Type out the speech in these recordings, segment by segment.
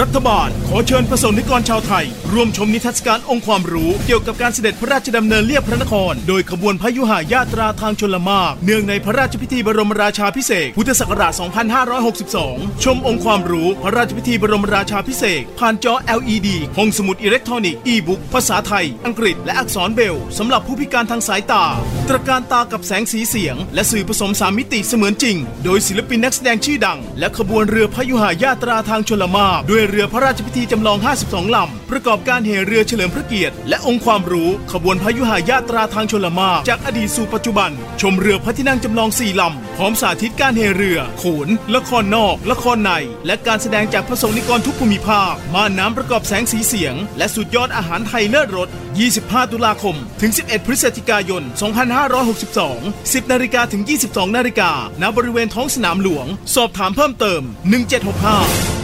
รัฐบาล ขอเชิญประสงค์นิกรชาวไทย ร่วมชมนิทรรศการองค์ความรู้เกี่ยวกับการเสด็จพระราชดำเนินเลียบพระนคร โดยขบวนพยุหายาตราทางชนละมากเนื่องในพระราชพิธีบรมราชาพิเศษพุทธศักราช 2562 ชมองค์ความรู้พระราชพิธีบรมราชาพิเศษผ่านจอ LED ห้องสมุดอิเล็กทรอนิกส์อีบุ๊กภาษาไทย อังกฤษ และอักษรเบลสำหรับผู้พิการทางสายตา ตระการตากับแสงสีเสียง และสื่อผสมสามมิติเสมือนจริง โดยศิลปินนักแสดงชื่อดัง และขบวนเรือพยุหายาตราทางชลมากด้วยเรือพระราชพิธีจำลอง 52 ลำ ประกอบการเหเรือเฉลิมพระเกียรติ และองค์ความรู้ขบวนพายุหายาตราทางชลมาจากอดีตสู่ปัจจุบัน ชมเรือพระที่นั่งจำลอง 4 ลำ พร้อมสาธิตการเหเรือ โขน ละครนอก ละครใน และการแสดงจากพระสงฆ์นิกรทุกภูมิภาคม่านน้ำประกอบแสงสีเสียง และสุดยอดอาหารไทยเลิศรส 25 ตุลาคม ถึง 11 พฤศจิกายน 2562 10 นาฬิกาถึง 22 นาฬิกาณบริเวณท้องสนามหลวง สอบถามเพิ่มเติม 1765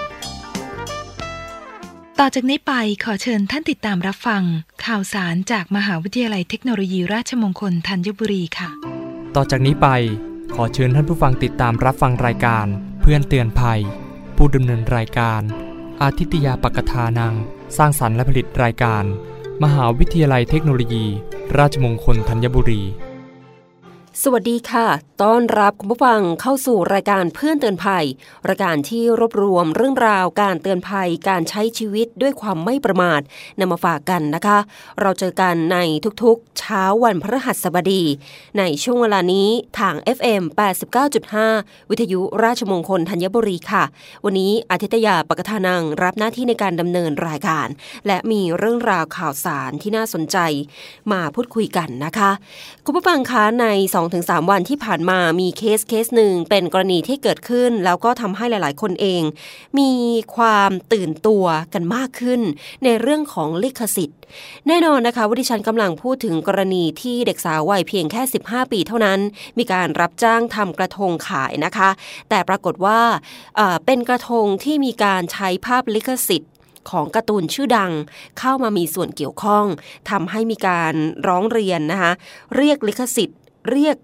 ต่อจากนี้ไปขอเชิญท่านติดตามรับฟัง ข่าวสารจากมหาวิทยาลัยเทคโนโลยีราชมงคลธัญบุรีค่ะ ต่อจากนี้ไปขอเชิญท่านผู้ฟังติดตามรับฟังรายการ เพื่อนเตือนภัย ผู้ดำเนินรายการ อาทิตยาปกทานัง สร้างสรรค์และผลิตรายการ มหาวิทยาลัยเทคโนโลยี ราชมงคลธัญบุรี สวัสดีค่ะ ต้อนรับคุณผู้ฟังเข้าสู่รายการเพื่อนเตือนภัย รายการที่รวบรวมเรื่องราวการเตือนภัยการใช้ชีวิตด้วยความไม่ประมาทนำมาฝากกันนะคะ เราเจอกันในทุกๆ เช้าวันพฤหัสบดี ในช่วงเวลานี้ทาง FM 89.5 วิทยุราชมงคลธัญบุรีค่ะ วันนี้อาทิตยาปกทานังรับหน้าที่ในการดำเนินรายการ และมีเรื่องราวข่าวสารที่น่าสนใจ มาพูดคุยกันนะคะ คุณผู้ฟังคะใน2-3 วันที่ผ่านมามีเคสเคสหนึ่งเป็นกรณีที่เกิดขึ้น แล้วก็ทำให้หลาย ๆ คนเอง มีความตื่นตัวกันมากขึ้น ในเรื่องของลิขสิทธิ์ แน่นอนนะคะว่าดิฉันกำลังพูดถึงกรณีที่เด็กสาววัยเพียงแค่ 15 ปีเท่านั้น มีการรับจ้างทำกระทงขายนะคะ แต่ปรากฏว่าเเป็นกระทงที่มีการใช้ภาพลิขสิทธิ์ของการ์ตูนชื่อดังเข้ามามีส่วนเกี่ยวข้องทำให้มีการร้องเรียนนะคะเรียกลิขสิทธิ์ เรียก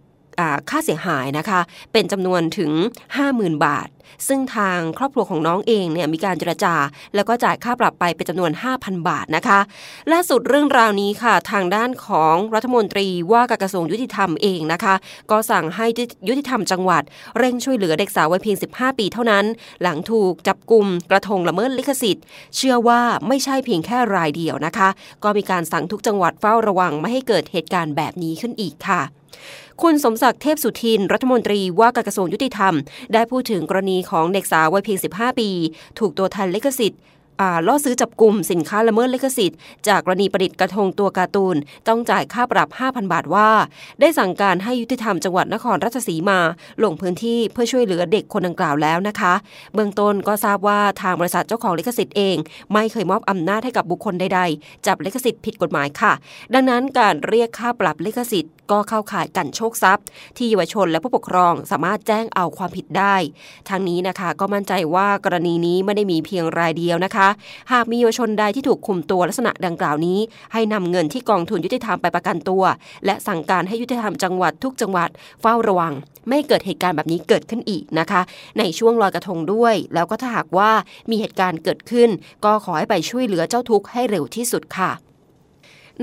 ค่าเสียหายนะคะ เป็นจำนวนถึง 50,000 บาท ซึ่งทางครอบครัวของน้องเองเนี่ยมีการเจรจา แล้วก็จ่ายค่าปรับไปเป็นจำนวน 5,000 บาทนะคะ ล่าสุดเรื่องราวนี้ค่ะ ทางด้านของรัฐมนตรีว่าการกระทรวงยุติธรรมเองนะคะ ก็สั่งให้ยุติธรรมจังหวัด เร่งช่วยเหลือเด็กสาววัยเพียง 15 ปีเท่านั้น หลังถูกจับกลุ่มกระทงละเมิดลิขสิทธิ์ เชื่อว่าไม่ใช่เพียงแค่รายเดียวนะคะ ก็มีการสั่งทุกจังหวัดเฝ้าระวังไม่ให้เกิดเหตุการณ์แบบนี้ขึ้นอีกค่ะ คุณสมศักดิ์เทพสุทิน รัฐมนตรีว่าการกระทรวงยุติธรรม ได้พูดถึงกรณีของเด็กสาววัยเพียง 15 ปี ถูกตัวแทนลิขสิทธิ์ล่อซื้อจับกลุ่มสินค้าละเมิดลิขสิทธิ์จากกรณีประดิษฐ์กระทงตัวการ์ตูน ต้องจ่ายค่าปรับ 5,000 บาทว่า ได้สั่งการให้ยุติธรรมจังหวัดนครราชสีมาลงพื้นที่เพื่อช่วยเหลือเด็กคนดังกล่าวแล้วนะคะ เบื้องต้นก็ทราบว่าทางบริษัทเจ้าของลิขสิทธิ์เอง ไม่เคยมอบอำนาจให้กับบุคคลใด ๆ จับลิขสิทธิ์ผิดกฎหมายค่ะ ดังนั้นการเรียกค่าปรับลิขสิทธิ์ ก็เข้าข่ายกันโชคทรัพย์ ที่เยาวชนและผู้ปกครองสามารถแจ้งเอาความผิดได้ ทางนี้นะคะก็มั่นใจว่ากรณีนี้ไม่ได้มีเพียงรายเดียวนะคะ หากมีเยาวชนใดที่ถูกคุมตัวลักษณะดังกล่าวนี้ ให้นำเงินที่กองทุนยุติธรรมไปประกันตัว และสั่งการให้ยุติธรรมจังหวัดทุกจังหวัดเฝ้าระวัง ไม่เกิดเหตุการณ์แบบนี้เกิดขึ้นอีกนะคะ ในช่วงลอยกระทงด้วย แล้วก็ถ้าหากว่ามีเหตุการณ์เกิดขึ้น ก็ขอให้ไปช่วยเหลือเจ้าทุกข์ให้เร็วที่สุดค่ะ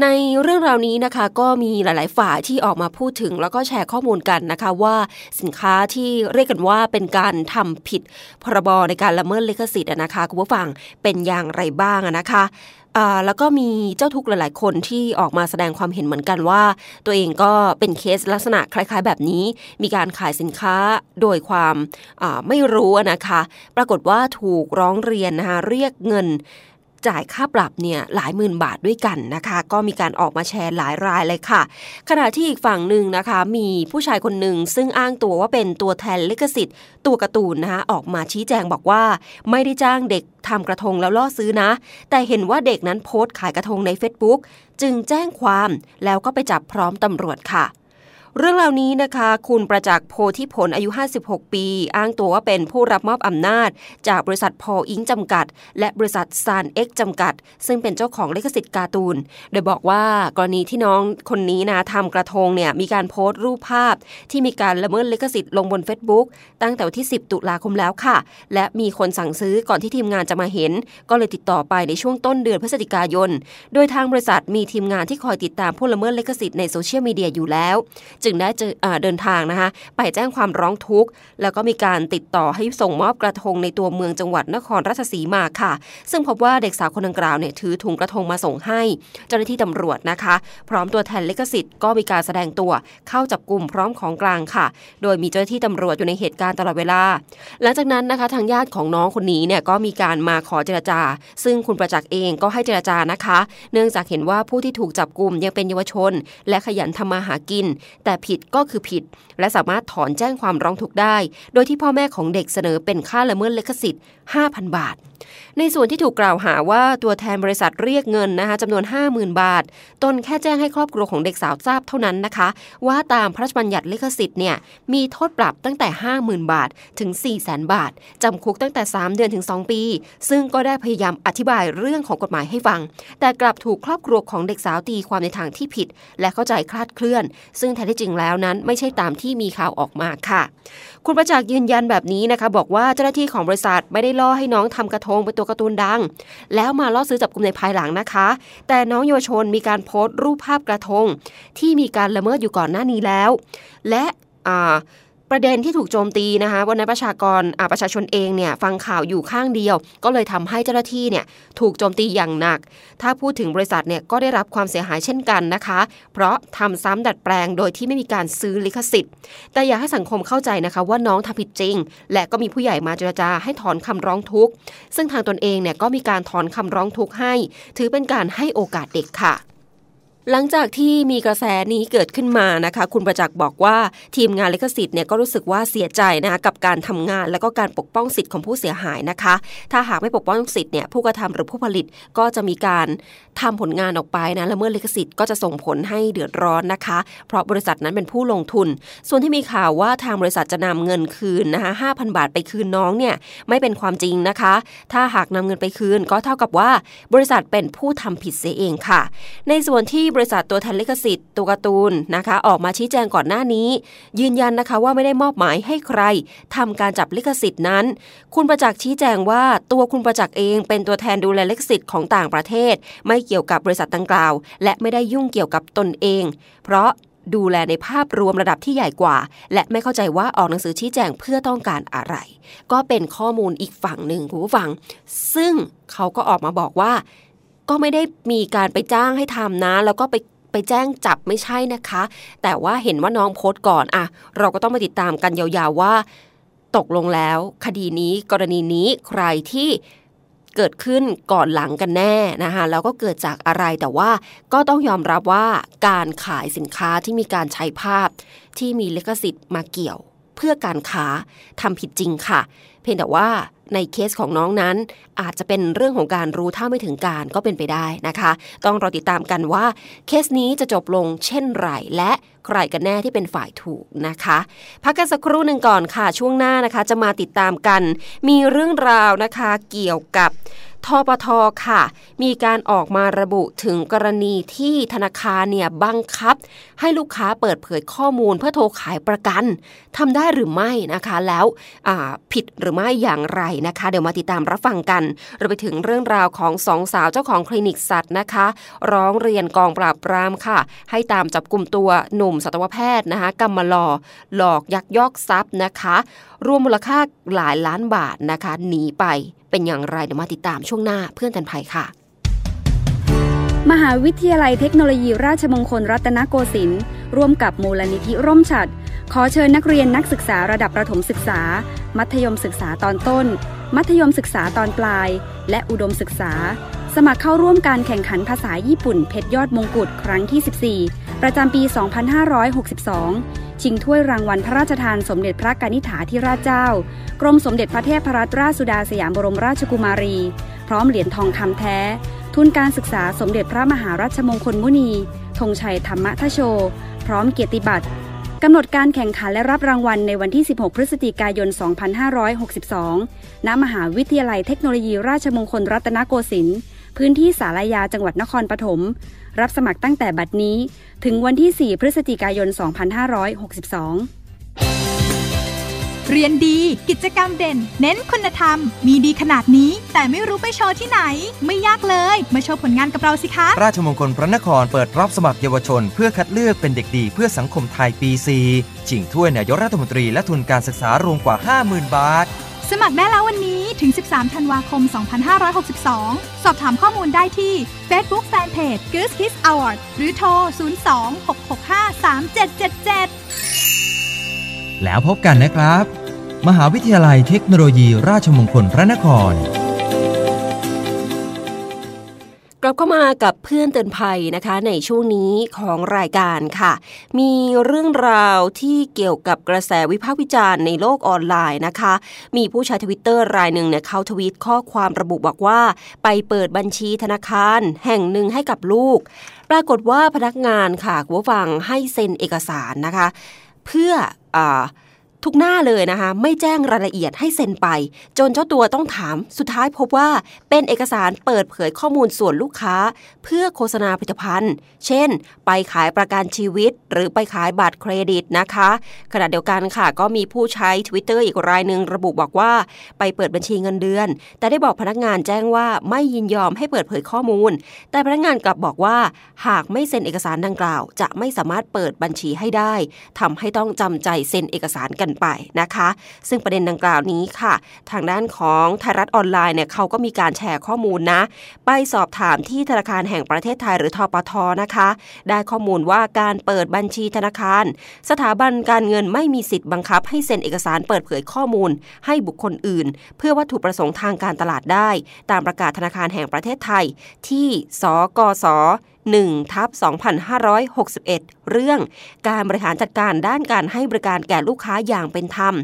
ในเรื่องราวนี้นะคะก็มีหลาย ๆ ฝ่ายที่ออกมาพูดถึง แล้วก็แชร์ข้อมูลกันนะคะว่าสินค้าที่เรียกกันว่าเป็นการทำผิดพรบในการละเมิดลิขสิทธิ์นะคะคุณผู้ฟังเป็นอย่างไรบ้างนะคะแล้วก็มีเจ้าทุกหลาย ๆ คนที่ออกมาแสดงความเห็นเหมือนกันว่า ตัวเองก็เป็นเคสลักษณะคล้าย ๆ แบบนี้ มีการขายสินค้าโดยความไม่รู้นะคะ ปรากฏว่าถูกร้องเรียนนะคะเรียกเงิน จ่ายค่าปรับเนี่ยหลายหมื่นบาทด้วยกันนะคะ ก็มีการออกมาแชร์หลายรายเลยค่ะ ขณะที่อีกฝั่งหนึ่งนะคะ มีผู้ชายคนหนึ่งซึ่งอ้างตัวว่าเป็นตัวแทนลิขสิทธิ์ ตัวการ์ตูนนะคะออกมาชี้แจงบอกว่า ไม่ได้จ้างเด็กทำกระทงแล้วล่อซื้อนะ แต่เห็นว่าเด็กนั้นโพสต์ขายกระทงใน Facebook จึงแจ้งความแล้วก็ไปจับพร้อมตำรวจค่ะ เรื่องเหล่านี้นะคะ คุณประจักษ์โพธิผลอายุ 56 ปี อ้างตัวว่าเป็นผู้รับมอบอำนาจ จากบริษัทพออิงจำกัด และบริษัทซานเอ็กจำกัด ซึ่งเป็นเจ้าของลิขสิทธิ์การ์ตูน โดยบอกว่ากรณีที่น้องคนนี้นะทำกระทงเนี่ยมีการโพสต์รูปภาพ ที่มีการละเมิดลิขสิทธิ์ลงบน Facebook ตั้งแต่วันที่ 10 ตุลาคมแล้วค่ะ และมีคนสั่งซื้อก่อนที่ทีมงานจะมาเห็น ก็เลยติดต่อไปในช่วงต้นเดือนพฤศจิกายน โดยทางบริษัทมีทีมงานที่คอยติดตามผู้ละเมิดลิขสิทธิ์ในโซเชียลมีเดียอยู่แล้วจึงได้เดินทางนะคะ ไปแจ้งความร้องทุกข์ แล้วก็มีการติดต่อให้ส่งมอบกระทงในตัวเมืองจังหวัดนครราชสีมาค่ะ ซึ่งพบว่าเด็กสาวคนดังกล่าวเนี่ยถือถุงกระทงมาส่งให้ เจ้าหน้าที่ตำรวจนะคะ พร้อมตัวแทนลิขสิทธิ์ก็มีการแสดงตัวเข้าจับกลุ่มพร้อมของกลางค่ะ โดยมีเจ้าหน้าที่ตำรวจอยู่ในเหตุการณ์ตลอดเวลา หลังจากนั้นนะคะทางญาติของน้องคนนี้เนี่ยก็มีการมาขอเจรจา ซึ่งคุณประจักษ์เองก็ให้เจรจานะคะ เนื่องจากเห็นว่าผู้ที่ถูกจับกลุ่มยังเป็นเยาวชน และขยันทำมาหากิน แต่ผิดก็คือผิด และสามารถถอนแจ้งความร้องทุกข์ได้ โดยที่พ่อแม่ของเด็กเสนอเป็นค่าละเมิดลิขสิทธิ์ 5,000 บาท ในส่วนที่ถูกกล่าวหาว่าตัวแทนบริษัทเรียกเงินนะคะจำนวน 50,000 บาท ตนแค่แจ้งให้ครอบครัวของเด็กสาวทราบเท่านั้นนะคะ ว่าตามพระราชบัญญัติลิขสิทธิ์เนี่ยมีโทษปรับตั้งแต่ 50,000 บาทถึง 400,000 บาท จำคุกตั้งแต่ 3 เดือนถึง 2 ปี ซึ่งก็ได้พยายามอธิบายเรื่องของกฎหมายให้ฟัง แต่กลับถูกครอบครัวของเด็กสาวตีความในทางที่ผิด และเข้าใจคลาดเคลื่อน ซึ่งแท้ที่จริงแล้วนั้นไม่ใช่ตามที่มีข่าวออกมาค่ะ คุณประจักษ์ยืนยันแบบนี้นะคะ บอกว่าเจ้าหน้าที่ของบริษัทไม่ได้ล่อให้น้องทำกระทงเป็นตัวการ์ตูนดัง แล้วมาล่อซื้อจับกลุ่มในภายหลังนะคะ แต่น้องเยาวชนมีการโพสต์รูปภาพกระทง ที่มีการละเมิดอยู่ก่อนหน้านี้แล้ว และอ่า ประเด็นที่ถูกโจมตีนะคะวันนั้นประชากรประชาชนเองเนี่ยฟังข่าวอยู่ข้างเดียว ก็เลยทำให้เจ้าหน้าที่เนี่ยถูกโจมตีอย่างหนัก ถ้าพูดถึงบริษัทเนี่ยก็ได้รับความเสียหายเช่นกันนะคะ เพราะทำซ้ำดัดแปลงโดยที่ไม่มีการซื้อลิขสิทธิ์ แต่อยากให้สังคมเข้าใจนะคะว่าน้องทำผิดจริง และก็มีผู้ใหญ่มาเจรจาให้ถอนคำร้องทุกข์ ซึ่งทางตนเองเนี่ยก็มีการถอนคำร้องทุกข์ให้ ถือเป็นการให้โอกาสเด็กค่ะ หลังจากที่มีกระแสนี้เกิดขึ้นมานะคะ คุณประจักษ์บอกว่าทีมงานลิขสิทธิ์เนี่ยก็รู้สึกว่าเสียใจนะคะกับการทำงานและก็การปกป้องสิทธิ์ของผู้เสียหายนะคะ ถ้าหากไม่ปกป้องสิทธิ์เนี่ยผู้กระทำหรือผู้ผลิตก็จะมีการ ทำผลงานออกไปนะและเมื่อลิขสิทธิ์ก็จะส่งผลให้เดือดร้อนนะคะ เพราะบริษัทนั้นเป็นผู้ลงทุน ส่วนที่มีข่าวว่าทางบริษัทจะนำเงินคืนนะคะห้าพันบาทไปคืนน้องเนี่ยไม่เป็นความจริงนะคะ ถ้าหากนำเงินไปคืนก็เท่ากับว่า บริษัทเป็นผู้ทำผิดเสียเองค่ะ ในส่วนที่บริษัทตัวแทนลิขสิทธิ์ตัวการ์ตูนนะคะ ออกมาชี้แจงก่อนหน้านี้ ยืนยันนะคะว่าไม่ได้มอบหมายให้ใครทำการจับลิขสิทธิ์นั้น คุณประจักษ์ชี้แจงว่าตัวคุณประจักษ์เองเป็นตัวแทนดูแลลิขสิทธิ์ของต่างประเทศ ไม่เกี่ยวกับบริษัทดังกล่าว และไม่ได้ยุ่งเกี่ยวกับตนเอง เพราะดูแลในภาพรวมระดับที่ใหญ่กว่า และไม่เข้าใจว่าออกหนังสือชี้แจงเพื่อต้องการอะไร ก็เป็นข้อมูลอีกฝั่งหนึ่งคุณผู้ฟัง ซึ่งเขาก็ออกมาบอกว่า ก็ไม่ได้มีการไปจ้างให้ทำนะ แล้วก็ไปไปแจ้งจับไม่ใช่นะคะ แต่ว่าเห็นว่าน้องโพสต์ก่อนอะเราก็ต้องมาติดตามกันยาวๆว่า ตกลงแล้ว คดีนี้กรณีนี้ใครที่ เกิดขึ้นก่อนหลังกันแน่นะคะแล้วก็เกิดจากอะไรแต่ว่าก็ต้องยอมรับว่าการขายสินค้าที่มีการใช้ภาพ ที่มีลิขสิทธิ์มาเกี่ยว เพื่อการค้าทำผิดจริงค่ะ เพียงแต่ว่า ในเคสของน้องนั้น อาจจะเป็นเรื่องของการรู้เท่าไม่ถึงการก็เป็นไปได้นะคะ ต้องรอติดตามกันว่าเคสนี้จะจบลงเช่นไรและใครกันแน่ที่เป็นฝ่ายถูกนะคะ พักกันสักครู่หนึ่งก่อนค่ะช่วงหน้านะคะ จะมาติดตามกัน มีเรื่องราวนะคะเกี่ยวกับ ทปทค่ะ มีการออกมาระบุถึงกรณีที่ธนาคารเนี่ยบังคับ ให้ลูกค้าเปิดเผยข้อมูลเพื่อโทรขายประกันทำได้หรือไม่นะคะ แล้วผิดหรือไม่อย่างไรนะคะ เดี๋ยวมาติดตามรับฟังกันเราไปถึงเรื่องราวของสองสาวเจ้าของคลินิกสัตว์นะคะ ร้องเรียนกองปราบปรามค่ะ ให้ตามจับกลุ่มตัวหนุ่มสัตวแพทย์นะคะกำมลอหลอกยักยอกทรัพย์นะคะรวมมูลค่าหลายล้านบาทนะคะหนีไป เป็นอย่างไรเดี๋ยวมาติดตามช่วงหน้าเพื่อนกันภัยค่ะ มหาวิทยาลัยเทคโนโลยีราชมงคลรัตนโกสินทร์ร่วมกับมูลนิธิร่มฉัดขอเชิญนักเรียนนักศึกษาระดับประถมศึกษา มัธยมศึกษาตอนต้น มัธยมศึกษาตอนปลาย และอุดมศึกษา สมัครเข้าร่วมการแข่งขันภาษาญี่ปุ่นเพชรยอดมงกุฎครั้งที่ 14 ประจำปี 2562 ชิงถ้วยรางวัลพระราชทานสมเด็จพระกนิษฐาธิราชเจ้า กรมสมเด็จพระเทพรัตนราชสุดาสยามบรมราชกุมารี พร้อมเหรียญทองคำแท้ ทุนการศึกษาสมเด็จพระมหาราชมงคลมุนีธงชัยธรรมทโช พร้อมเกียรติบัตรกำหนดการแข่งขันและรับรางวัลในวันที่ 16 พฤศจิกายน 2562 ณ มหาวิทยาลัยเทคโนโลยีราชมงคลรัตนโกสินทร์ พื้นที่สารยาจังหวัดนครปฐม รับสมัครตั้งแต่บัดนี้ ถึงวันที่ 4 พฤศจิกายน 2562 เรียนดีกิจกรรมเด่น เน้นคุณธรรม มีดีขนาดนี้ แต่ไม่รู้ไปโชว์ที่ไหน ไม่ยากเลย มาโชว์ผลงานกับเราสิคะ ราชมงคลพระนครเปิดรับสมัครเยาวชน เพื่อคัดเลือกเป็นเด็กดีเพื่อสังคมไทยปีซีชิงถ้วยนายกรัฐมนตรีและทุนการศึกษารวมกว่า 50,000 บาทส มัครได้แล้ววันนี้ถึง 13 ธันวาคม 2562 สอบถามข้อมูลได้ที่ Facebook Fanpage Goose Kiss Award หรือโทร 02-665-3777 แล้วพบกันนะครับ มหาวิทยาลัยเทคโนโลยีราชมงคลพระนคร กลับเข้ามากับเพื่อนเตือนภัยนะคะ ในช่วงนี้ของรายการค่ะ มีเรื่องราวที่เกี่ยวกับกระแสวิพากษ์วิจารณ์ในโลกออนไลน์นะคะ มีผู้ใช้ทวิตเตอร์รายหนึ่งเนี่ยเขาทวีตข้อความระบุบอกว่า ไปเปิดบัญชีธนาคาร แห่งหนึ่งให้กับลูก ปรากฏว่าพนักงานค่ะคุณฟังให้เซ็นเอกสารนะคะ เพื่ออ ทุกหน้าเลยนะคะ ไม่แจ้งรายละเอียดให้เซ็นไป จนเจ้าตัวต้องถามสุดท้ายพบว่าเป็นเอกสารเปิดเผยข้อมูลส่วนลูกค้า เพื่อโฆษณาผลิตภัณฑ์ เช่น ไปขายประกันชีวิต หรือไปขายบัตรเครดิตนะคะ ขณะเดียวกันค่ะ ก็มีผู้ใช้ Twitter อีกรายหนึ่งระบุบอกว่า ไปเปิดบัญชีเงินเดือน แต่ได้บอกพนักงานแจ้งว่าไม่ยินยอมให้เปิดเผยข้อมูล แต่พนักงานกลับบอกว่า หากไม่เซ็นเอกสารดังกล่าว จะไม่สามารถเปิดบัญชีให้ได้ทำให้ต้องจำใจเซ็นเอกสารกันไปนะคะ ซึ่งประเด็นดังกล่าวนี้ค่ะ ทางด้านของไทยรัฐออนไลน์เนี่ยเขาก็มีการแชร์ข้อมูลนะ ไปสอบถามที่ธนาคารแห่งประเทศไทยหรือทปทนะคะ ได้ข้อมูลว่าการเปิดบัญชีธนาคาร สถาบันการเงินไม่มีสิทธิ์บังคับ ให้เซ็นเอกสารเปิดเผยข้อมูล ให้บุคคลอื่น เพื่อวัตถุประสงค์ทางการตลาดได้ ตามประกาศธนาคารแห่งประเทศไทยที่สกส 1ทับ2561 เรื่องการบริหารจัดการด้านการให้บริการแก่ลูกค้าอย่างเป็นธรรม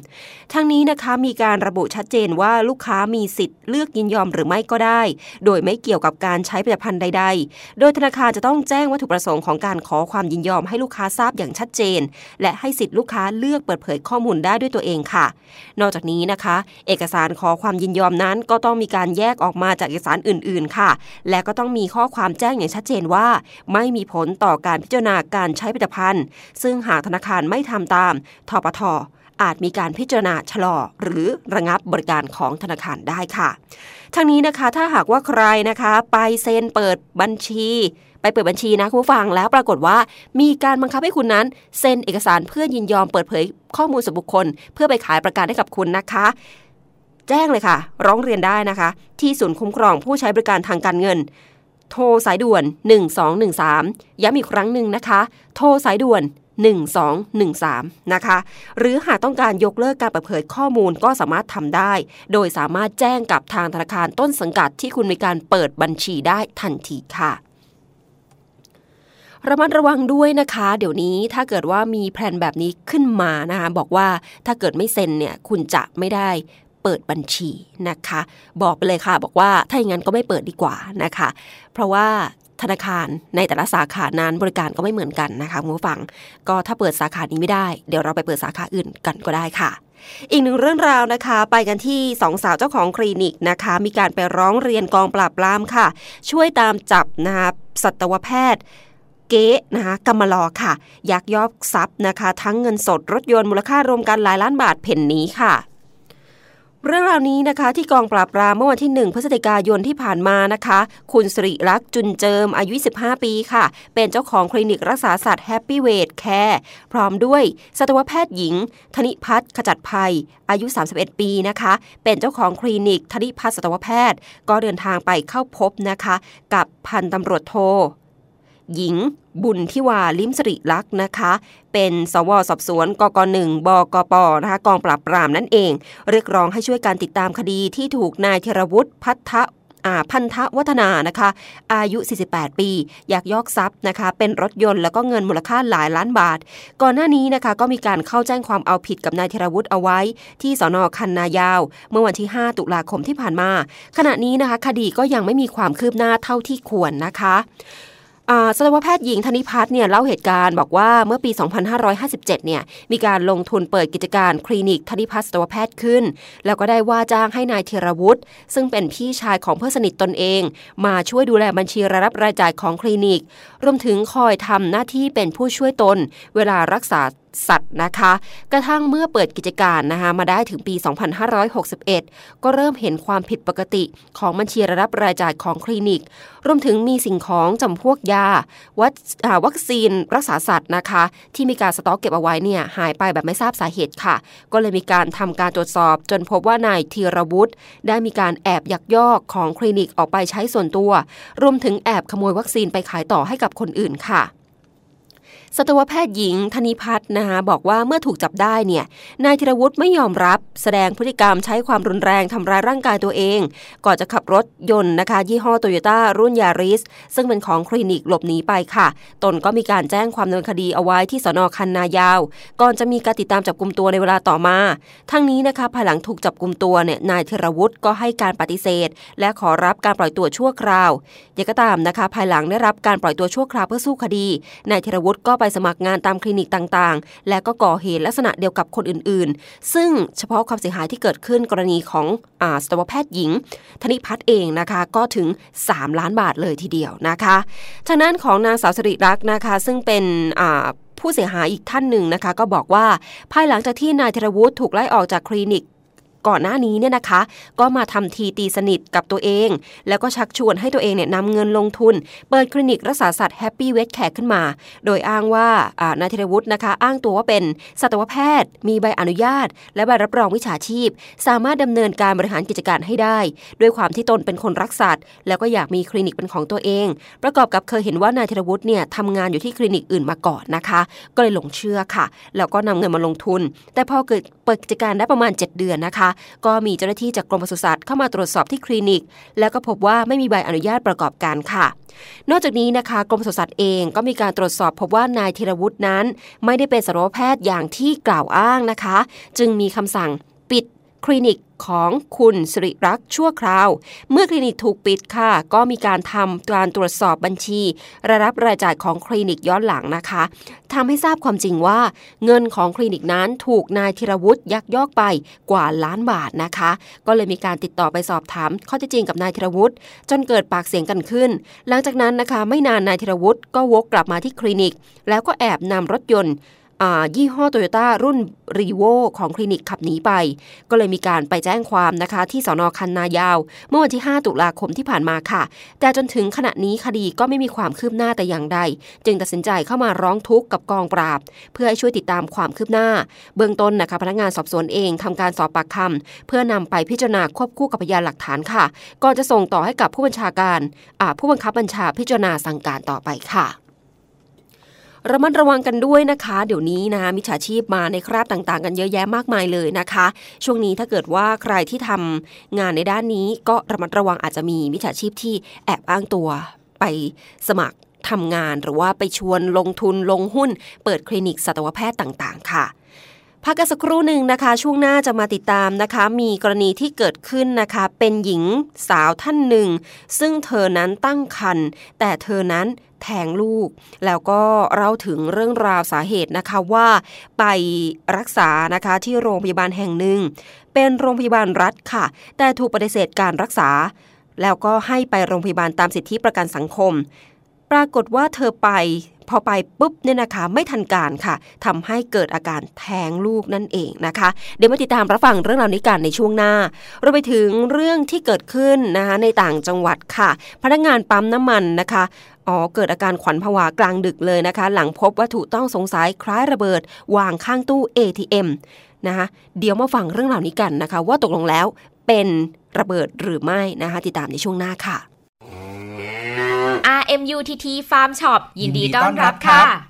ทั้งนี้นะคะมีการระบุชัดเจนว่าลูกค้ามีสิทธิ์เลือกยินยอมหรือไม่ก็ได้ โดยไม่เกี่ยวกับการใช้ผลิตภัณฑ์ใด ๆ โดยธนาคารจะต้องแจ้งวัตถุประสงค์ของการขอความยินยอมให้ลูกค้าทราบอย่างชัดเจน และให้สิทธิ์ลูกค้าเลือกเปิดเผยข้อมูลได้ด้วยตัวเองค่ะ นอกจากนี้นะคะ เอกสารขอความยินยอมนั้นก็ต้องมีการแยกออกมาจากเอกสารอื่น ๆ ค่ะ และก็ต้องมีข้อความแจ้งอย่างชัดเจนว่าไม่มีผลต่อการพิจารณาการใช้ผลิตภัณฑ์ ซึ่งหากธนาคารไม่ทำตามทปทอาจมีการพิจารณาชะลอหรือระงับบริการของธนาคารได้ค่ะ ทั้งนี้นะคะถ้าหากว่าใครนะคะไปเซ็นเปิดบัญชี ไปเปิดบัญชีนะคุณฟังแล้วปรากฏว่า มีการบังคับให้คุณนั้น เซ็นเอกสารเพื่อยินยอมเปิดเผยข้อมูลส่วนบุคคล เพื่อไปขายประกันให้กับคุณนะคะ แจ้งเลยค่ะ ร้องเรียนได้นะคะ ที่ศูนย์คุ้มครองผู้ใช้บริการทางการเงิน โทรสายด่วน 1213 ย้ำอีกครั้งหนึ่งนะคะ โทรสายด่วน 1213 นะคะ หรือหากต้องการยกเลิกการเปิดเผยข้อมูลก็สามารถทำได้ โดยสามารถแจ้งกับทางธนาคารต้นสังกัดที่คุณมีการเปิดบัญชีได้ทันทีค่ะระมัดระวังด้วยนะคะ เดี๋ยวนี้ถ้าเกิดว่ามีแผนแบบนี้ขึ้นมานะคะบอกว่าถ้าเกิดไม่เซ็นเนี่ยคุณจะไม่ได้ เปิดบัญชีนะคะ บอกไปเลยค่ะ บอกว่าถ้าอย่างนั้นก็ไม่เปิดดีกว่านะคะ เพราะว่าธนาคารในแต่ละสาขานั้นบริการก็ไม่เหมือนกันนะคะคุณผู้ฟัง ก็ถ้าเปิดสาขานี้ไม่ได้ เดี๋ยวเราไปเปิดสาขาอื่นกันก็ได้ค่ะ อีกหนึ่งเรื่องราวนะคะ ไปกันที่สองสาวเจ้าของคลินิกนะคะ มีการไปร้องเรียนกองปราบปรามค่ะ ช่วยตามจับนะคะสัตวแพทย์เก๊นะคะกำมลอค่ะ ยักยอกทรัพย์นะคะ ทั้งเงินสดรถยนต์มูลค่ารวมกันหลายล้านบาทเพ่นนี้ค่ะ เรื่องราวนี้นะคะที่กองปราบปรามเมื่อวันที่ 1 พฤศจิกายนที่ผ่านมานะคะ คุณสิริรักษ์จุนเจิมอายุ 15 ปีค่ะ เป็นเจ้าของคลินิกรักษาสัตว์ Happy Vet Care พร้อมด้วยสัตวแพทย์หญิง ธนิพัฒน์ขจัดภัย อายุ 31 ปีนะคะ เป็นเจ้าของคลินิกธนิพัฒน์สัตวแพทย์ ก็เดินทางไปเข้าพบนะคะ กับพันตำรวจโทหญิง บุญทิวาลิมสริลักษ์นะคะ เป็นสวสอบสวนกกหนึ่งบกปนะคะกองปราบปรามนั่นเอง เรียกร้องให้ช่วยการติดตามคดีที่ถูกนายเทรวุฒิพัทะพันธวัฒนานะคะ อายุ 48 ปี อยากยอกทรัพย์นะคะ เป็นรถยนต์แล้วก็เงินมูลค่าหลายล้านบาท ก่อนหน้านี้นะคะก็มีการเข้าแจ้งความเอาผิดกับนายเทรวุฒิเอาไว้ ที่สอนอคันนายาว เมื่อวันที่ 5 ตุลาคมที่ผ่านมา ขณะนี้นะคะ คดีก็ยังไม่มีความคืบหน้าเท่าที่ควรนะคะ สัตวแพทย์หญิงธนิพัฒน์เนี่ยเล่าเหตุการณ์บอกว่าเมื่อปี 2557 เนี่ยมีการลงทุนเปิดกิจการคลินิกธนิพัฒน์สัตวแพทย์ขึ้น แล้วก็ได้ว่าจ้างให้นายเทรวุฒิซึ่งเป็นพี่ชายของเพื่อนสนิทตนเอง มาช่วยดูแลบัญชีรายรับรายจ่ายของคลินิก รวมถึงคอยทำหน้าที่เป็นผู้ช่วยตน เวลารักษา สัตว์นะคะ กระทั่งเมื่อเปิดกิจการนะคะมาได้ถึงปี 2561 ก็เริ่มเห็นความผิดปกติของบัญชีรายรับรายจ่ายของคลินิก รวมถึงมีสิ่งของจำพวกยาวัควัคซีนรักษาสัตว์นะคะ ที่มีการสต็อกเก็บเอาไว้เนี่ยหายไปแบบไม่ทราบสาเหตุค่ะ ก็เลยมีการทำการตรวจสอบ จนพบว่านายธีรวุฒิได้มีการแอบยักยอกของคลินิกออกไปใช้ส่วนตัว รวมถึงแอบขโมยวัคซีนไปขายต่อให้กับคนอื่นค่ะ สัตวแพทย์หญิงธนิพัฒน์นะคะบอกว่าเมื่อถูกจับได้เนี่ยนายธีรวุฒิไม่ยอมรับ แสดงพฤติกรรมใช้ความรุนแรงทำร้ายร่างกายตัวเอง ก่อนจะขับรถยนต์นะคะ ยี่ห้อโตโยต้ารุ่นยาริส ซึ่งเป็นของคลินิกหลบหนีไปค่ะ ตนก็มีการแจ้งความดำเนินคดีเอาไว้ที่สนคันนายาว ก่อนจะมีการติดตามจับกลุ่มตัวในเวลาต่อมา ทั้งนี้นะคะภายหลังถูกจับกลุ่มตัวเนี่ยนายธีรวุฒิก็ให้การปฏิเสธ และขอรับการปล่อยตัวชั่วคราวอย่างก็ตามนะคะ ภายหลังได้รับการปล่อยตัวชั่วคราวเพื่อสู้คดีนายธีรวุฒิก็ไปสมัครงานตามคลินิกต่างๆ และก็ก่อเหตุลักษณะเดียวกับคนอื่นๆ ซึ่งเฉพาะความเสียหายที่เกิดขึ้นกรณีของอาสัตวแพทย์หญิง ธนิพัฒน์เองนะคะก็ถึง 3 ล้านบาทเลยทีเดียวนะคะทางด้านของนางสาวสิริรักษ์นะคะ ซึ่งเป็นผู้เสียหายอีกท่านหนึ่งนะคะ ก็บอกว่าภายหลังจากที่นายธรวุฒิถูกไล่ออกจากคลินิก ก่อนหน้านี้เนี่ยนะคะ ก็มาทำทีตีสนิทกับตัวเอง แล้วก็ชักชวนให้ตัวเองเนี่ยนำเงินลงทุน เปิดคลินิกรักษาสัตว์แฮปปี้เวทแขกขึ้นมา โดยอ้างว่านายเทรวุฒินะคะ อ้างตัวว่าเป็นสัตวแพทย์ มีใบอนุญาต และใบรับรองวิชาชีพ สามารถดำเนินการบริหารกิจการให้ได้ ด้วยความที่ตนเป็นคนรักสัตว์ แล้วก็อยากมีคลินิกเป็นของตัวเอง ประกอบกับเคยเห็นว่านายเทรวุฒิเนี่ยทำงานอยู่ที่คลินิกอื่นมาก่อนนะคะ ก็เลยหลงเชื่อค่ะ แล้วก็นำเงินมาลงทุน แต่พอเกิดเปิดกิจการได้ประมาณ 7 เดือนนะคะก็มีเจ้าหน้าที่จากกรมปศุสัตว์เข้ามาตรวจสอบที่คลินิก แล้วก็พบว่าไม่มีใบอนุญาตประกอบการค่ะ นอกจากนี้นะคะ กรมปศุสัตว์เองก็มีการตรวจสอบพบว่านายธีรวุฒินั้น ไม่ได้เป็นสัตวแพทย์อย่างที่กล่าวอ้างนะคะ จึงมีคำสั่ง คลินิกของคุณสิริรักษ์ชั่วคราว เมื่อคลินิกถูกปิดค่ะ ก็มีการทำการตรวจสอบบัญชีรายรับรายจ่ายของคลินิกย้อนหลังนะคะทำให้ทราบความจริงว่า เงินของคลินิกนั้นถูกนายธีรวุฒิยักยอกไปกว่าล้านบาทนะคะ ก็เลยมีการติดต่อไปสอบถามข้อเท็จจริงกับนายธีรวุฒิจนเกิดปากเสียงกันขึ้น หลังจากนั้นนะคะ ไม่นานนายธีรวุฒิก็วกกลับมาที่คลินิก แล้วก็แอบนำรถยนต์ ยี่ห้อโตโยต้ารุ่นรีโวของคลินิกขับหนีไป ก็เลยมีการไปแจ้งความนะคะที่สอนอคันนายาว เมื่อวันที่ 5 ตุลาคมที่ผ่านมาค่ะ แต่จนถึงขณะนี้คดีก็ไม่มีความคืบหน้าแต่อย่างใด จึงตัดสินใจเข้ามาร้องทุกข์กับกองปราบ เพื่อให้ช่วยติดตามความคืบหน้า เบื้องต้นนะคะพนักงานสอบสวนเองทำการสอบปากคำเพื่อนำไปพิจารณาควบคู่กับพยานหลักฐานค่ะก่อนจะส่งต่อให้กับผู้บัญชาการผู้บังคับบัญชาพิจารณาสั่งการต่อไปค่ะ ระมัดระวังกันด้วยนะคะ เดี๋ยวนี้นะมิจฉาชีพมาในคราบต่างๆ กันเยอะแยะมากมายเลยนะคะ ช่วงนี้ถ้าเกิดว่าใครที่ทำงานในด้านนี้ก็ระมัดระวังอาจจะมีมิจฉาชีพที่แอบอ้างตัวไปสมัครทำงานหรือว่าไปชวนลงทุนลงหุ้น เปิดคลินิกสัตวแพทย์ต่างๆ ค่ะพักกันสักครู่หนึ่งนะคะ ช่วงหน้าจะมาติดตามนะคะ มีกรณีที่เกิดขึ้นนะคะ เป็นหญิงสาวท่านหนึ่ง ซึ่งเธอนั้นตั้งครรภ์แต่เธอนั้น แทงลูก แล้วก็เล่าถึงเรื่องราวสาเหตุนะคะว่าไปรักษานะคะที่โรงพยาบาลแห่งหนึ่ง เป็นโรงพยาบาลรัฐค่ะ แต่ถูกปฏิเสธการรักษา แล้วก็ให้ไปโรงพยาบาลตามสิทธิประกันสังคม ปรากฏว่าเธอไปพอไปปุ๊บเนี่ยนะคะไม่ทันการค่ะทำให้เกิดอาการแท้งลูกนั่นเองนะคะ เดี๋ยวมาติดตามรับฟังเรื่องราวนี้กันในช่วงหน้าเราไปถึงเรื่องที่เกิดขึ้นนะคะในต่างจังหวัดค่ะ พนักงานปั๊มน้ำมันนะคะ อ๋อเกิดอาการขวัญผวากลางดึกเลยนะคะ หลังพบวัตถุต้องสงสัยคล้ายระเบิด วางข้างตู้ ATM นะคะเดี๋ยวมาฟังเรื่องราวนี้กันนะคะ ว่าตกลงแล้วเป็นระเบิดหรือไม่นะคะ ติดตามในช่วงหน้าค่ะ RMUTT Farm Shop ยินดีต้อนรับค่ะ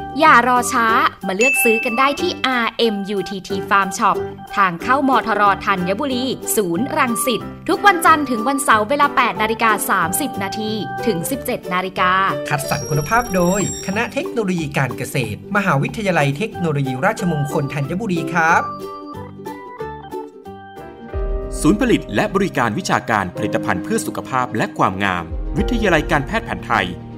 อย่ารอช้ามาเลือกซื้อกันได้ที่ RMUTT Farm Shop ทางเข้ามทรธัญบุรี ศูนย์รังสิตทุกวันจันทร์ถึงวันเสาร์เวลา 8 นาฬิกา 30 นาทีถึง 17 นาฬิกา คัดสรรคุณภาพโดย คณะเทคโนโลยีการเกษตร มหาวิทยาลัยเทคโนโลยีราชมงคลธัญบุรีครับ ศูนย์ผลิตและบริการวิชาการผลิตภัณฑ์เพื่อสุขภาพและความงาม วิทยาลัยการแพทย์แผนไทย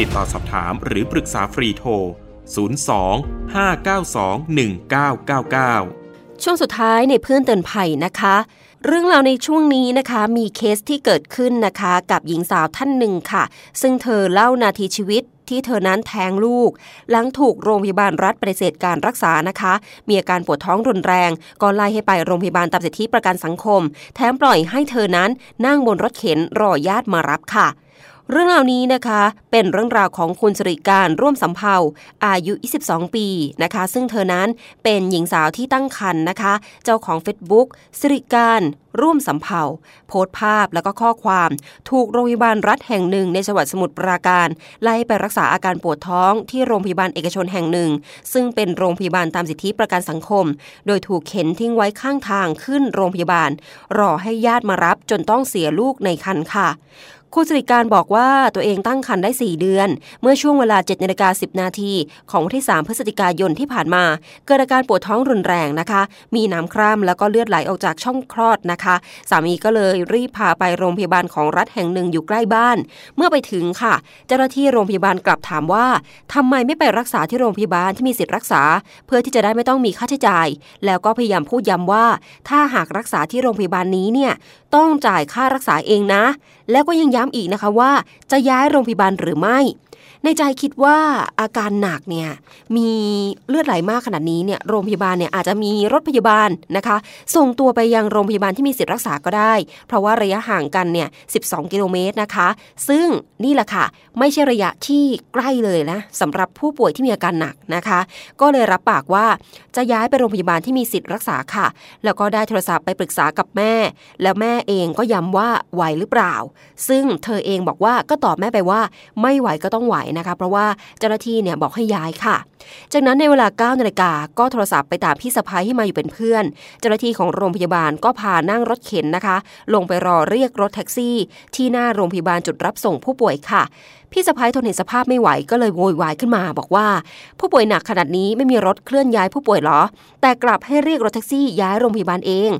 ติดต่อสอบถามหรือปรึกษาฟรีโทร 02-592-1999 ช่วงสุดท้ายในเพื่อนเตือนภัยนะคะ เรื่องราวในช่วงนี้นะคะมีเคสที่เกิดขึ้นนะคะ กับหญิงสาวท่านหนึ่งค่ะ ซึ่งเธอเล่านาทีชีวิตที่เธอนั้นแทงลูก หลังถูกโรงพยาบาลรัฐปฏิเสธการรักษานะคะ มีอาการปวดท้องรุนแรง ก็ไล่ให้ไปโรงพยาบาลตามสิทธิประกันสังคม แถมปล่อยให้เธอนั้นนั่งบนรถเข็นรอญาติมารับค่ะ เรื่องราวนี้นะคะเป็นเรื่องราวของคุณสริการร่วมสำเภาอายุ 22 ปีนะคะ ซึ่งเธอนั้นเป็นหญิงสาวที่ตั้งครรภ์นะคะ เจ้าของ Facebook สริการ ร่วมสำเภาโพสต์ภาพแล้วก็ข้อความ ถูกโรงพยาบาลรัฐแห่งหนึ่งในจังหวัดสมุทรปราการ ไล่ไปรักษาอาการปวดท้องที่โรงพยาบาลเอกชนแห่งหนึ่ง ซึ่งเป็นโรงพยาบาลตามสิทธิประกันสังคม โดยถูกเข็นทิ้งไว้ข้างทางขึ้นโรงพยาบาล รอให้ญาติมารับจนต้องเสียลูกในคันค่ะคุณสิริการบอกว่าตัวเองตั้งครรภ์ได้ 4 เดือน เมื่อช่วงเวลา7นาฬิกา10 นาทีของวันที่ 3 พฤศจิกายนที่ผ่านมา เกิดอาการปวดท้องรุนแรงนะคะ มีน้ำคร่ำแล้วก็เลือดไหลออกจากช่องคลอดนะคะสามีก็เลยรีบพาไปโรงพยาบาลของรัฐแห่งหนึ่งอยู่ใกล้บ้าน เมื่อไปถึงค่ะ เจ้าหน้าที่โรงพยาบาลกลับถามว่าทำไมไม่ไปรักษาที่โรงพยาบาลที่มีสิทธิ์รักษา เพื่อที่จะได้ไม่ต้องมีค่าใช้จ่าย แล้วก็พยายามพูดย้ำว่า ถ้าหากรักษาที่โรงพยาบาลนี้เนี่ยต้องจ่ายค่ารักษาเองนะ แล้วก็ยังย้ำอีกนะคะว่า จะย้ายโรงพยาบาลหรือไม่ ในใจคิดว่าอาการหนักเนี่ยมีเลือดไหลมากขนาดนี้เนี่ยโรงพยาบาลเนี่ยอาจจะมีรถพยาบาลนะคะ ส่งตัวไปยังโรงพยาบาลที่มีสิทธิ์รักษาก็ได้ เพราะว่าระยะห่างกันเนี่ย 12 กิโลเมตรนะคะ ซึ่งนี่แหละค่ะ ไม่ใช่ระยะที่ใกล้เลยนะสำหรับผู้ป่วยที่มีอาการหนักนะคะ ก็เลยรับปากว่าจะย้ายไปโรงพยาบาลที่มีสิทธิ์รักษาค่ะ แล้วก็ได้โทรศัพท์ไปปรึกษากับแม่ แล้วแม่เองก็ย้ำว่าไหวหรือเปล่า ซึ่งเธอเองบอกว่าก็ตอบแม่ไปว่าไม่ไหวก็ต้องไหวนะคะเพราะว่าเจ้าหน้าที่เนี่ยบอกให้ย้ายค่ะ จากนั้นในเวลา9นาฬิกาก็โทรศัพท์ไปตามพี่สะพ้ายให้มาอยู่เป็นเพื่อน เจ้าหน้าที่ของโรงพยาบาลก็พานั่งรถเข็นนะคะ ลงไปรอเรียกรถแท็กซี่ ที่หน้าโรงพยาบาลจุดรับส่งผู้ป่วยค่ะ พี่สะพ้ายทนเห็นสภาพไม่ไหวก็เลยโวยวายขึ้นมา บอกว่า ผู้ป่วยหนักขนาดนี้ไม่มีรถเคลื่อนย้ายผู้ป่วยหรอ แต่กลับให้เรียกรถแท็กซี่ย้ายโรงพยาบาลเอง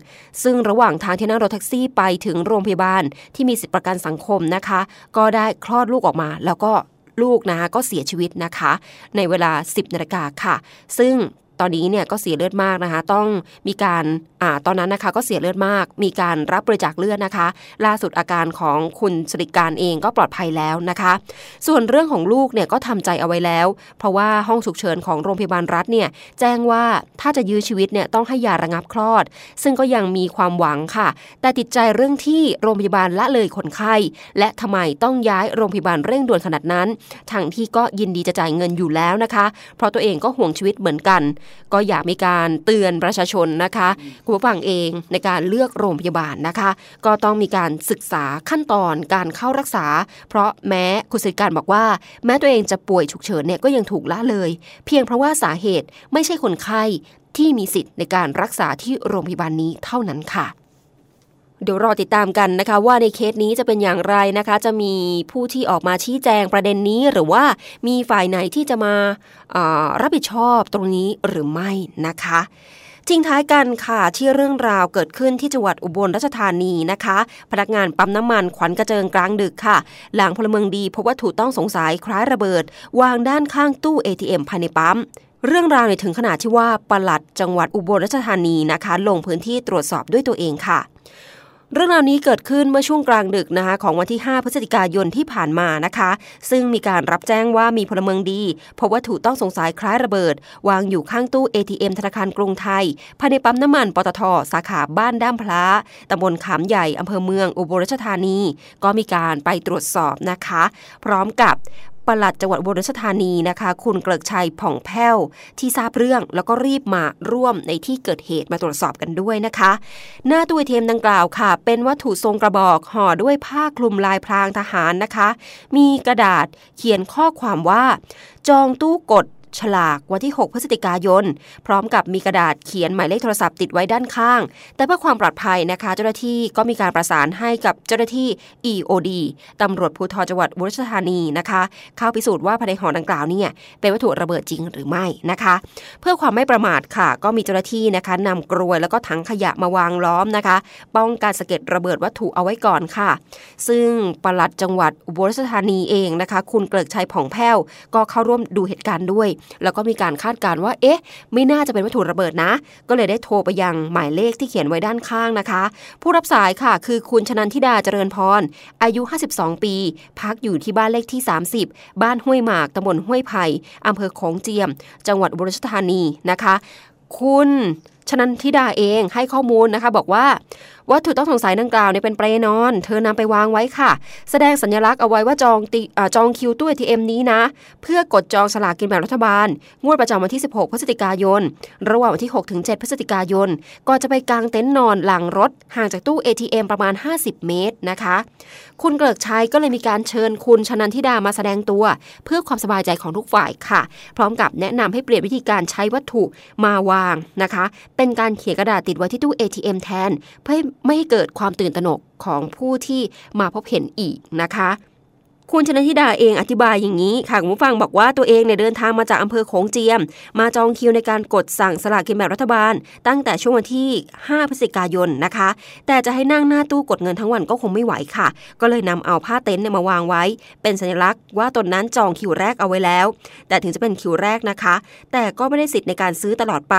ซึ่งระหว่างทางที่นั่งรถแท็กซี่ไปถึงโรงพยาบาลที่มีสิทธิประกันสังคมนะคะ ก็ได้คลอดลูกออกมา แล้วก็ ลูกนะคะก็เสียชีวิตนะคะ ในเวลา 10นาฬิกาค่ะ ซึ่ง ตอนนี้เนี่ยก็เสียเลือดมากนะคะ ต้องมีการอ่าตอนนั้นนะคะ ก็เสียเลือดมาก มีการรับบริจาคเลือดนะคะ ล่าสุดอาการของคุณสริการเองก็ปลอดภัยแล้วนะคะ ส่วนเรื่องของลูกเนี่ยก็ทำใจเอาไว้แล้ว เพราะว่าห้องฉุกเฉินของโรงพยาบาลรัฐเนี่ยแจ้งว่าถ้าจะยื้อชีวิตเนี่ยต้องให้ยาระงับคลอด ซึ่งก็ยังมีความหวังค่ะ แต่ติดใจเรื่องที่โรงพยาบาลละเลยคนไข้ และทำไมต้องย้ายโรงพยาบาลเร่งด่วนขนาดนั้นทั้งที่ก็ยินดีจะจ่ายเงินอยู่แล้วนะคะ เพราะตัวเองก็ห่วงชีวิตเหมือนกันก็อยากมีการเตือนประชาชนนะคะคุณผู้ฟังเองในการเลือกโรงพยาบาลนะคะ ก็ต้องมีการศึกษาขั้นตอนการเข้ารักษา เพราะแม้คุณสิริการบอกว่า แม้ตัวเองจะป่วยฉุกเฉินเนี่ยก็ยังถูกละเลย เพียงเพราะว่าสาเหตุไม่ใช่คนไข้ที่มีสิทธิ์ในการรักษาที่โรงพยาบาลนี้เท่านั้นค่ะ เดี๋ยวรอติดตามกันนะคะ ว่าในเคสนี้จะเป็นอย่างไรนะคะ จะมีผู้ที่ออกมาชี้แจงประเด็นนี้ หรือว่ามีฝ่ายไหนที่จะมารับผิดชอบตรงนี้หรือไม่นะคะทิ้งท้ายกันค่ะที่เรื่องราวเกิดขึ้นที่จังหวัดอุบลราชธานีนะคะ พนักงานปั๊มน้ำมันขวัญกระเจิงกลางดึกค่ะ หลังพลเมืองดีพบวัตถุต้องสงสัยคล้ายระเบิด วางด้านข้างตู้ ATM ภายในปั๊มเรื่องราวเนี่ยถึงขนาดที่ว่าปลัดจังหวัดอุบลราชธานีนะคะ ลงพื้นที่ตรวจสอบด้วยตัวเองค่ะ เรื่องราวนี้เกิดขึ้นเมื่อช่วงกลางดึกนะคะของวันที่ 5 พฤศจิกายนที่ผ่านมานะคะ ซึ่งมีการรับแจ้งว่ามีพลเมืองดีพบวัตถุต้องสงสัยคล้ายระเบิด วางอยู่ข้างตู้ ATM ธนาคารกรุงไทย ภายในปั๊มน้ำมันปตทสาขาบ้านด้ามพระตำบลขามใหญ่อำเภอเมืองอุบลราชธานี ก็มีการไปตรวจสอบนะคะ พร้อมกับ ปลัดจังหวัดบุรีราชธานีนะคะ คุณเกลิกชัยผ่องแผ้วที่ทราบเรื่องแล้วก็รีบมาร่วมในที่เกิดเหตุมาตรวจสอบกันด้วยนะคะ หน้าตู้เทมดังกล่าวค่ะ เป็นวัตถุทรงกระบอกห่อด้วยผ้าคลุมลายพรางทหารนะคะ มีกระดาษเขียนข้อความว่า จองตู้กด ฉลากวันที่ 6 พฤศจิกายน พร้อมกับมีกระดาษเขียนหมายเลขโทรศัพท์ติดไว้ด้านข้าง แต่เพื่อความปลอดภัยนะคะ เจ้าหน้าที่ก็มีการประสานให้กับเจ้าหน้าที่ EOD ตำรวจภูธรจังหวัดอุบราชธานีนะคะ เข้าพิสูจน์ว่าภายในหอดังกล่าวเนี่ยเป็นวัตถุระเบิดจริงหรือไม่นะคะ เพื่อความไม่ประมาทค่ะ ก็มีเจ้าหน้าที่นะคะนำกรวยแล้วก็ถังขยะมาวางล้อมนะคะ ป้องกันสะเก็ดระเบิดวัตถุเอาไว้ก่อนค่ะ ซึ่งปลัดจังหวัดอุบลราชธานีเองนะคะ คุณเกลิกชัยผ่องแผ้ว ก็เข้าร่วมดูเหตุการณ์ด้วยแล้วก็มีการคาดการว่า เอ๊ะ ไม่น่าจะเป็นวัตถุระเบิดนะ ก็เลยได้โทรไปยังหมายเลขที่เขียนไว้ด้านข้างนะคะ ผู้รับสายค่ะ คือคุณชนันทิดาเจริญพร อายุ 52 ปี พักอยู่ที่บ้านเลขที่ 30 บ้านห้วยหมากตำบลห้วยไผ่อำเภอโขงเจียม จังหวัดอุบลราชธานีนะคะ คุณชนันทิดาเองให้ข้อมูลนะคะบอกว่าวัตถุต้องสงสัยดังกล่าวเนี่ยเป็นเปรนอน เธอนำไปวางไว้ค่ะ แสดงสัญลักษณ์เอาไว้ว่าจองติจองคิวตู้ ATM นี้นะ เพื่อกดจองสลากกินแบ่งรัฐบาล งวดประจำวันที่ 16 พฤศจิกายน ระหว่างวันที่ 6 ถึง 7 พฤศจิกายน ก่อนจะไปกางเต็นท์นอนหลังรถ ห่างจากตู้ ATM ประมาณ 50 เมตรนะคะ คุณเกลิกชัยก็เลยมีการเชิญคุณชนันทิดามาแสดงตัว เพื่อความสบายใจของทุกฝ่ายค่ะ พร้อมกับแนะนำให้เปลี่ยนวิธีการใช้วัตถุมาวางนะคะ เป็นการเขียนกระดาษติดไว้ที่ตู้ ATM แทน เพื่อไม่ให้เกิดความตื่นตระหนกของผู้ที่มาพบเห็นอีกนะคะ คุณชนธิดาเองอธิบายอย่างนี้ค่ะคุณผู้ฟังบอกว่าตัวเองเนี่ยเดินทางมาจากอำเภอโขงเจียม มาจองคิวในการกดสั่งสลากกินแบ่งรัฐบาล ตั้งแต่ช่วงวันที่ 5 พฤศจิกายนนะคะ แต่จะให้นั่งหน้าตู้กดเงินทั้งวันก็คงไม่ไหวค่ะ ก็เลยนำเอาผ้าเต็นท์มาวางไว้ เป็นสัญลักษณ์ว่าตนนั้นจองคิวแรกเอาไว้แล้ว แต่ถึงจะเป็นคิวแรกนะคะ แต่ก็ไม่ได้สิทธิ์ในการซื้อตลอดไป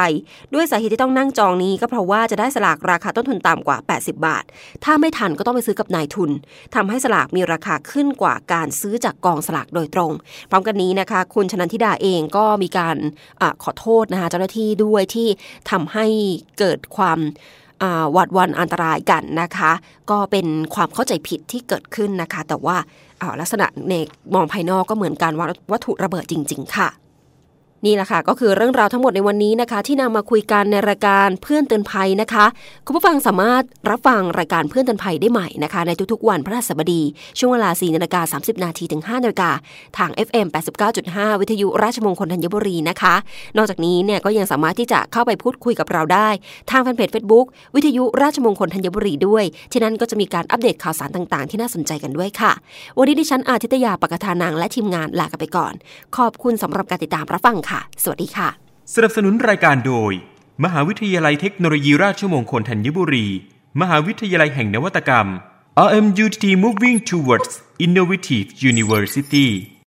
ด้วยสาเหตุที่ต้องนั่งจองนี้ก็เพราะว่าจะได้สลากราคาต้นทุนต่ำกว่า 80 บาท ถ้าไม่ทันก็ต้องไปซื้อกับนายทุนทำให้สลากมีราคาขึ้นกว่าการซื้อจากกองสลากโดยตรง พร้อมกันนี้นะคะ คุณชนันทิดาเองก็มีการอขอโทษนะคะเจ้าหน้าที่ด้วยที่ทำให้เกิดความหวัดวันอันตรายกันนะคะ ก็เป็นความเข้าใจผิดที่เกิดขึ้นนะคะ แต่ว่าลักษณะในมองภายนอกก็เหมือนการวัตถุระเบิดจริง ๆ ค่ะ นี่แหละค่ะก็คือเรื่องราวทั้งหมดในวันนี้นะคะ ที่นำมาคุยกันในรายการเพื่อนเตือนภัยนะคะ คุณผู้ฟังสามารถรับฟังรายการเพื่อนเตือนภัยได้ใหม่นะคะ ในทุกๆ วันพฤหัสบดี ช่วงเวลา4นาฬิกา30 นาทีถึง5นาฬิกาทาง FM 89.5 วิทยุราชมงคลธัญบุรีนะคะ นอกจากนี้เนี่ยก็ยังสามารถที่จะเข้าไปพูดคุยกับเราได้ ทางแฟนเพจ Facebook วิทยุราชมงคลธัญบุรีด้วย ที่นั่นก็จะมีการอัปเดตข่าวสารต่างๆ ที่น่าสนใจกันด้วยค่ะ วันนี้ดิฉันอาทิตยาปกทานางและทีมงานลากันไปก่อน ขอบคุณสำหรับการติดตามรับฟังค่ะ สวัสดีค่ะ สนับสนุนรายการโดย มหาวิทยาลัยเทคโนโลยีราชมงคลธัญบุรี มหาวิทยาลัยแห่งนวัตกรรม RMUTT Moving Towards Innovative University